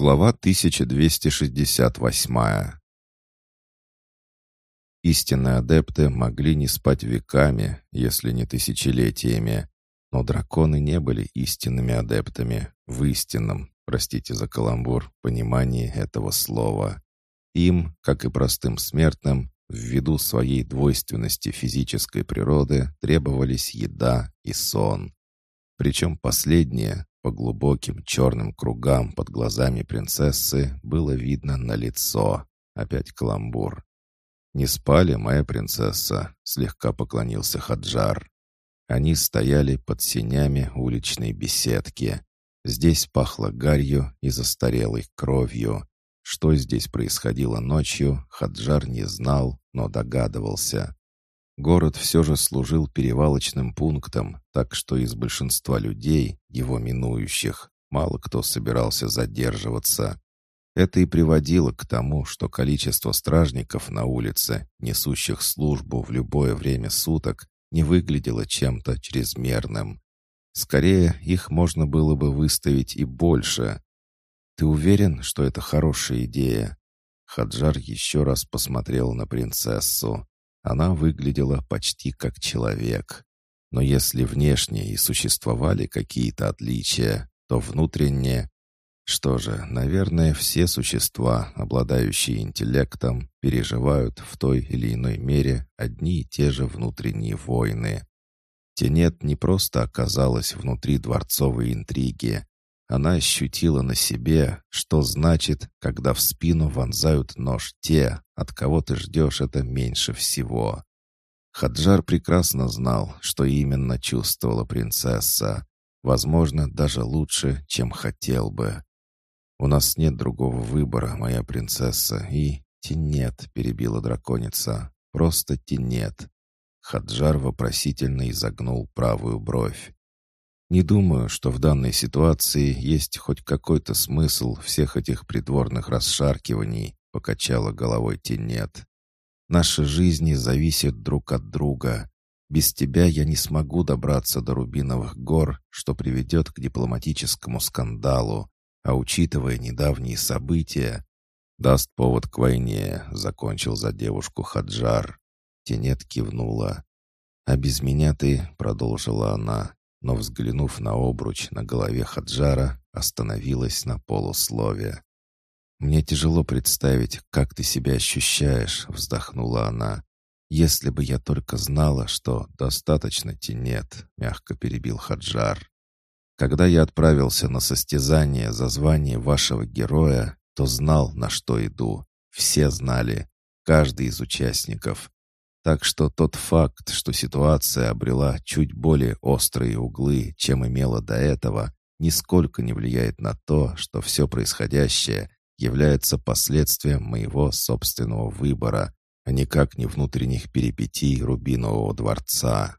Глава 1268 Истинные адепты могли не спать веками, если не тысячелетиями, но драконы не были истинными адептами в истинном, простите за каламбур, понимании этого слова. Им, как и простым смертным, ввиду своей двойственности физической природы требовались еда и сон. Причем последнее, по глубоким черным кругам под глазами принцессы было видно на лицо. Опять каламбур. «Не спали, моя принцесса», — слегка поклонился Хаджар. Они стояли под сенями уличной беседки. Здесь пахло гарью и застарелой кровью. Что здесь происходило ночью, Хаджар не знал, но догадывался. Город все же служил перевалочным пунктом, так что из большинства людей, его минующих, мало кто собирался задерживаться. Это и приводило к тому, что количество стражников на улице, несущих службу в любое время суток, не выглядело чем-то чрезмерным. Скорее, их можно было бы выставить и больше. «Ты уверен, что это хорошая идея?» Хаджар еще раз посмотрел на принцессу. Она выглядела почти как человек. Но если внешне и существовали какие-то отличия, то внутренне... Что же, наверное, все существа, обладающие интеллектом, переживают в той или иной мере одни и те же внутренние войны. Тенет не просто оказалась внутри дворцовой интриги, она ощутила на себе, что значит, когда в спину вонзают нож те, от кого ты ждешь это меньше всего. Хаджар прекрасно знал, что именно чувствовала принцесса. Возможно, даже лучше, чем хотел бы. «У нас нет другого выбора, моя принцесса, и...» «Тенет», — перебила драконица. «Просто тенет». Хаджар вопросительно изогнул правую бровь. Не думаю, что в данной ситуации есть хоть какой-то смысл всех этих придворных расшаркиваний, покачала головой Тенет. Наши жизни зависят друг от друга. Без тебя я не смогу добраться до Рубиновых гор, что приведет к дипломатическому скандалу, а учитывая недавние события, даст повод к войне, закончил за девушку Хаджар. Тенет кивнула. «А без меня ты», — продолжила она, но, взглянув на обруч на голове Хаджара, остановилась на полуслове. «Мне тяжело представить, как ты себя ощущаешь», — вздохнула она. «Если бы я только знала, что достаточно тенет», — мягко перебил Хаджар. «Когда я отправился на состязание за звание вашего героя, то знал, на что иду. Все знали, каждый из участников. Так что тот факт, что ситуация обрела чуть более острые углы, чем имела до этого, нисколько не влияет на то, что все происходящее является последствием моего собственного выбора, а никак не внутренних перипетий Рубинового дворца.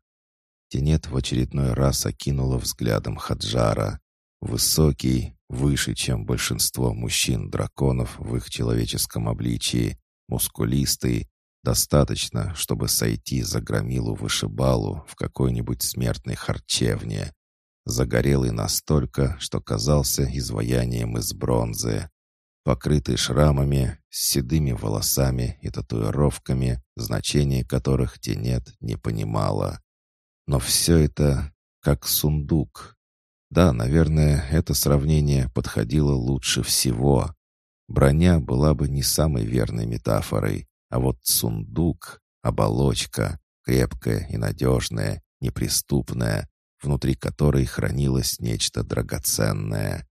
Тенет в очередной раз окинула взглядом Хаджара. Высокий, выше, чем большинство мужчин-драконов в их человеческом обличии, мускулистый, Достаточно, чтобы сойти за громилу вышибалу в какой-нибудь смертной харчевне. Загорелый настолько, что казался изваянием из бронзы. Покрытый шрамами, с седыми волосами и татуировками, значение которых Тенет не понимала. Но все это как сундук. Да, наверное, это сравнение подходило лучше всего. Броня была бы не самой верной метафорой, а вот сундук — оболочка, крепкая и надежная, неприступная, внутри которой хранилось нечто драгоценное.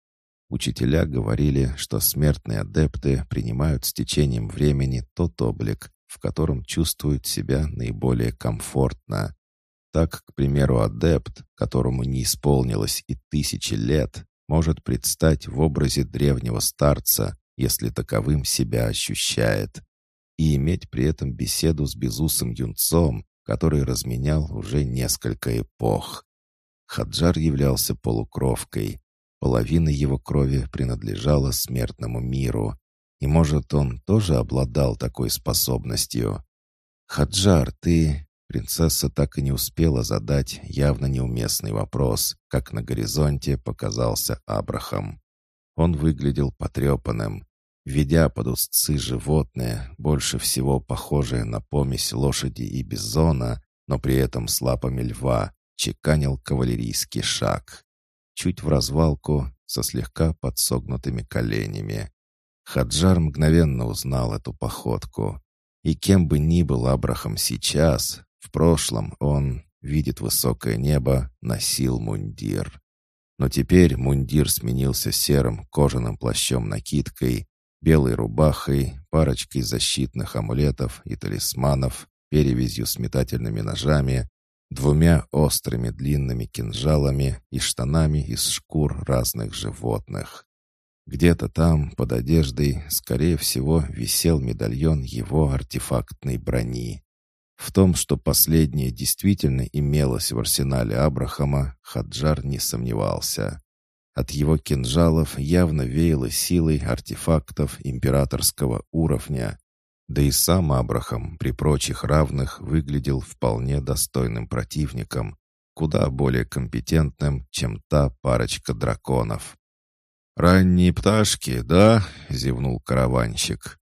Учителя говорили, что смертные адепты принимают с течением времени тот облик, в котором чувствуют себя наиболее комфортно. Так, к примеру, адепт, которому не исполнилось и тысячи лет, может предстать в образе древнего старца, если таковым себя ощущает и иметь при этом беседу с безусым юнцом, который разменял уже несколько эпох. Хаджар являлся полукровкой. Половина его крови принадлежала смертному миру. И, может, он тоже обладал такой способностью? «Хаджар, ты...» Принцесса так и не успела задать явно неуместный вопрос, как на горизонте показался Абрахам. он выглядел потрепанным. Ведя под узцы животное, больше всего похожее на помесь лошади и бизона, но при этом с лапами льва, чеканил кавалерийский шаг. Чуть в развалку, со слегка подсогнутыми коленями. Хаджар мгновенно узнал эту походку. И кем бы ни был Абрахам сейчас, в прошлом он, видит высокое небо, носил мундир. Но теперь мундир сменился серым кожаным плащом-накидкой, белой рубахой, парочкой защитных амулетов и талисманов, перевязью с метательными ножами, двумя острыми длинными кинжалами и штанами из шкур разных животных. Где-то там, под одеждой, скорее всего, висел медальон его артефактной брони. В том, что последнее действительно имелось в арсенале Абрахама, Хаджар не сомневался. От его кинжалов явно веяло силой артефактов императорского уровня. Да и сам Абрахам при прочих равных выглядел вполне достойным противником, куда более компетентным, чем та парочка драконов. «Ранние пташки, да?» — зевнул караванщик.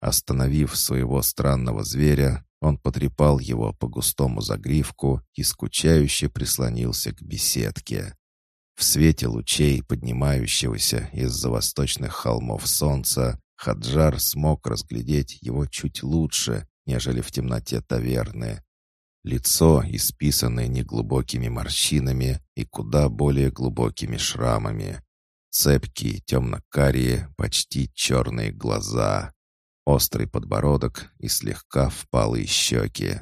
Остановив своего странного зверя, он потрепал его по густому загривку и скучающе прислонился к беседке. В свете лучей, поднимающегося из-за восточных холмов солнца, Хаджар смог разглядеть его чуть лучше, нежели в темноте таверны. Лицо, исписанное неглубокими морщинами и куда более глубокими шрамами. Цепкие, темно-карие, почти черные глаза острый подбородок и слегка впалые щеки.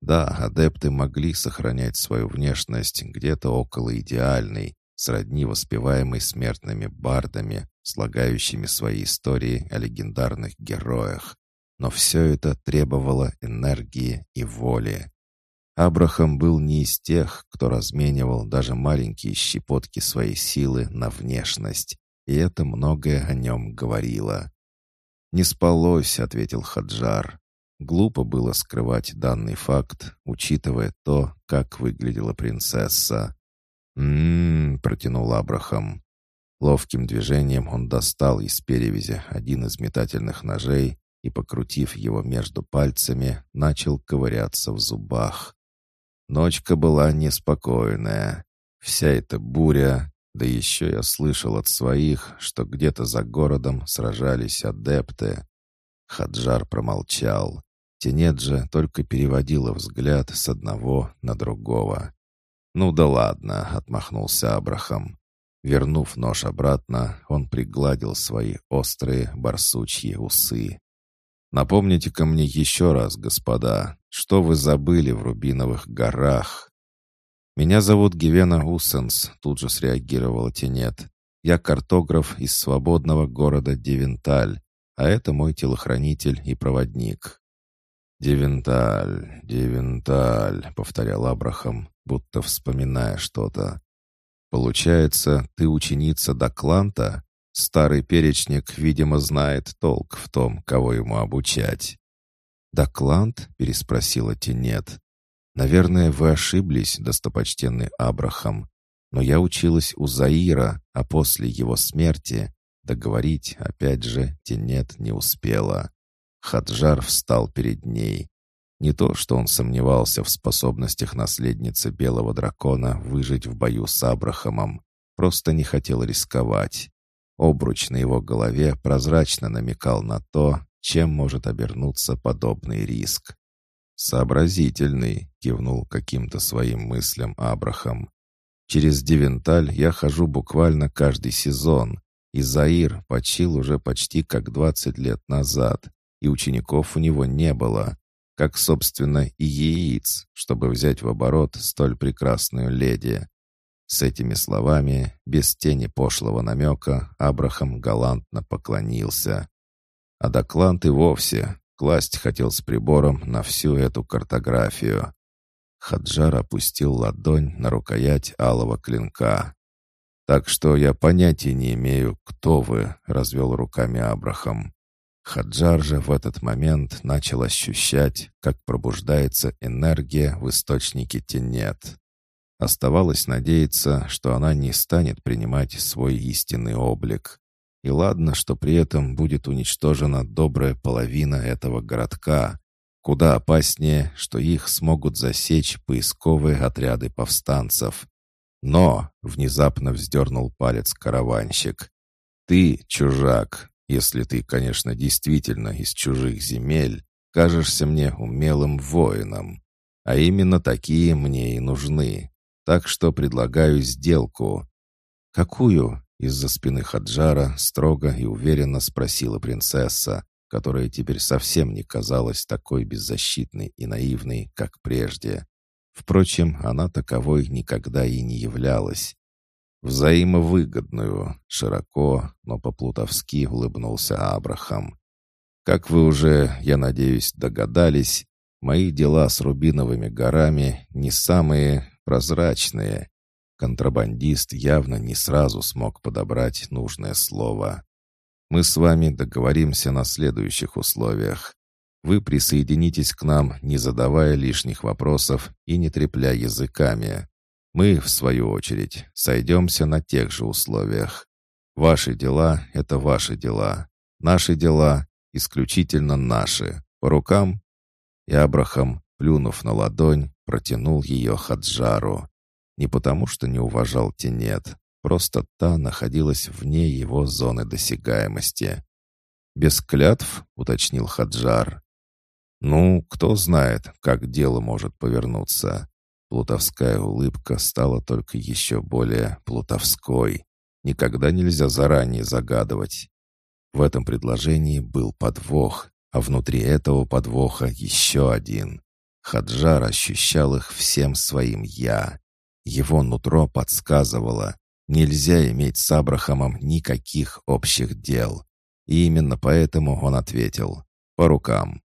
Да, адепты могли сохранять свою внешность где-то около идеальной, сродни воспеваемой смертными бардами, слагающими свои истории о легендарных героях. Но все это требовало энергии и воли. Абрахам был не из тех, кто разменивал даже маленькие щепотки своей силы на внешность, и это многое о нем говорило. «Не спалось», — ответил Хаджар. Глупо было скрывать данный факт, учитывая то, как выглядела принцесса. «М-м-м», протянул Абрахам. Ловким движением он достал из перевязи один из метательных ножей и, покрутив его между пальцами, начал ковыряться в зубах. Ночка была неспокойная. Вся эта буря, да еще я слышал от своих, что где-то за городом сражались адепты. Хаджар промолчал. Тенет же только переводила взгляд с одного на другого. «Ну да ладно», — отмахнулся Абрахам. Вернув нож обратно, он пригладил свои острые барсучьи усы. «Напомните-ка мне еще раз, господа, что вы забыли в Рубиновых горах?» «Меня зовут Гивена Уссенс», — тут же среагировала Тенет. «Я картограф из свободного города Девенталь, а это мой телохранитель и проводник». «Девенталь, Девенталь», — повторял Абрахам, будто вспоминая что-то. «Получается, ты ученица Докланта? Старый перечник, видимо, знает толк в том, кого ему обучать». «Доклант?» — переспросила Тенет. Наверное, вы ошиблись, достопочтенный Абрахам. Но я училась у Заира, а после его смерти договорить, опять же, Тенет не успела. Хаджар встал перед ней. Не то, что он сомневался в способностях наследницы Белого Дракона выжить в бою с Абрахамом, просто не хотел рисковать. Обруч на его голове прозрачно намекал на то, чем может обернуться подобный риск. «Сообразительный», — кивнул каким-то своим мыслям Абрахам. «Через Девенталь я хожу буквально каждый сезон, и Заир почил уже почти как двадцать лет назад, и учеников у него не было, как, собственно, и яиц, чтобы взять в оборот столь прекрасную леди». С этими словами, без тени пошлого намека, Абрахам галантно поклонился. А Доклант и вовсе, Класть хотел с прибором на всю эту картографию. Хаджар опустил ладонь на рукоять алого клинка. «Так что я понятия не имею, кто вы», — развел руками Абрахам. Хаджар же в этот момент начал ощущать, как пробуждается энергия в источнике тенет. Оставалось надеяться, что она не станет принимать свой истинный облик. И ладно, что при этом будет уничтожена добрая половина этого городка. Куда опаснее, что их смогут засечь поисковые отряды повстанцев. Но, — внезапно вздернул палец караванщик, — ты, чужак, если ты, конечно, действительно из чужих земель, кажешься мне умелым воином. А именно такие мне и нужны. Так что предлагаю сделку. Какую? Из-за спины Хаджара строго и уверенно спросила принцесса, которая теперь совсем не казалась такой беззащитной и наивной, как прежде. Впрочем, она таковой никогда и не являлась. «Взаимовыгодную», — широко, но по-плутовски улыбнулся Абрахам. «Как вы уже, я надеюсь, догадались, мои дела с Рубиновыми горами не самые прозрачные, Контрабандист явно не сразу смог подобрать нужное слово. «Мы с вами договоримся на следующих условиях. Вы присоединитесь к нам, не задавая лишних вопросов и не трепля языками. Мы, в свою очередь, сойдемся на тех же условиях. Ваши дела — это ваши дела. Наши дела — исключительно наши. По рукам?» И Абрахам, плюнув на ладонь, протянул ее Хаджару. Не потому, что не уважал Тенет, просто та находилась вне его зоны досягаемости. «Без клятв?» — уточнил Хаджар. «Ну, кто знает, как дело может повернуться». Плутовская улыбка стала только еще более плутовской. Никогда нельзя заранее загадывать. В этом предложении был подвох, а внутри этого подвоха еще один. Хаджар ощущал их всем своим «я». Его нутро подсказывало, нельзя иметь с Абрахамом никаких общих дел. И именно поэтому он ответил «по рукам».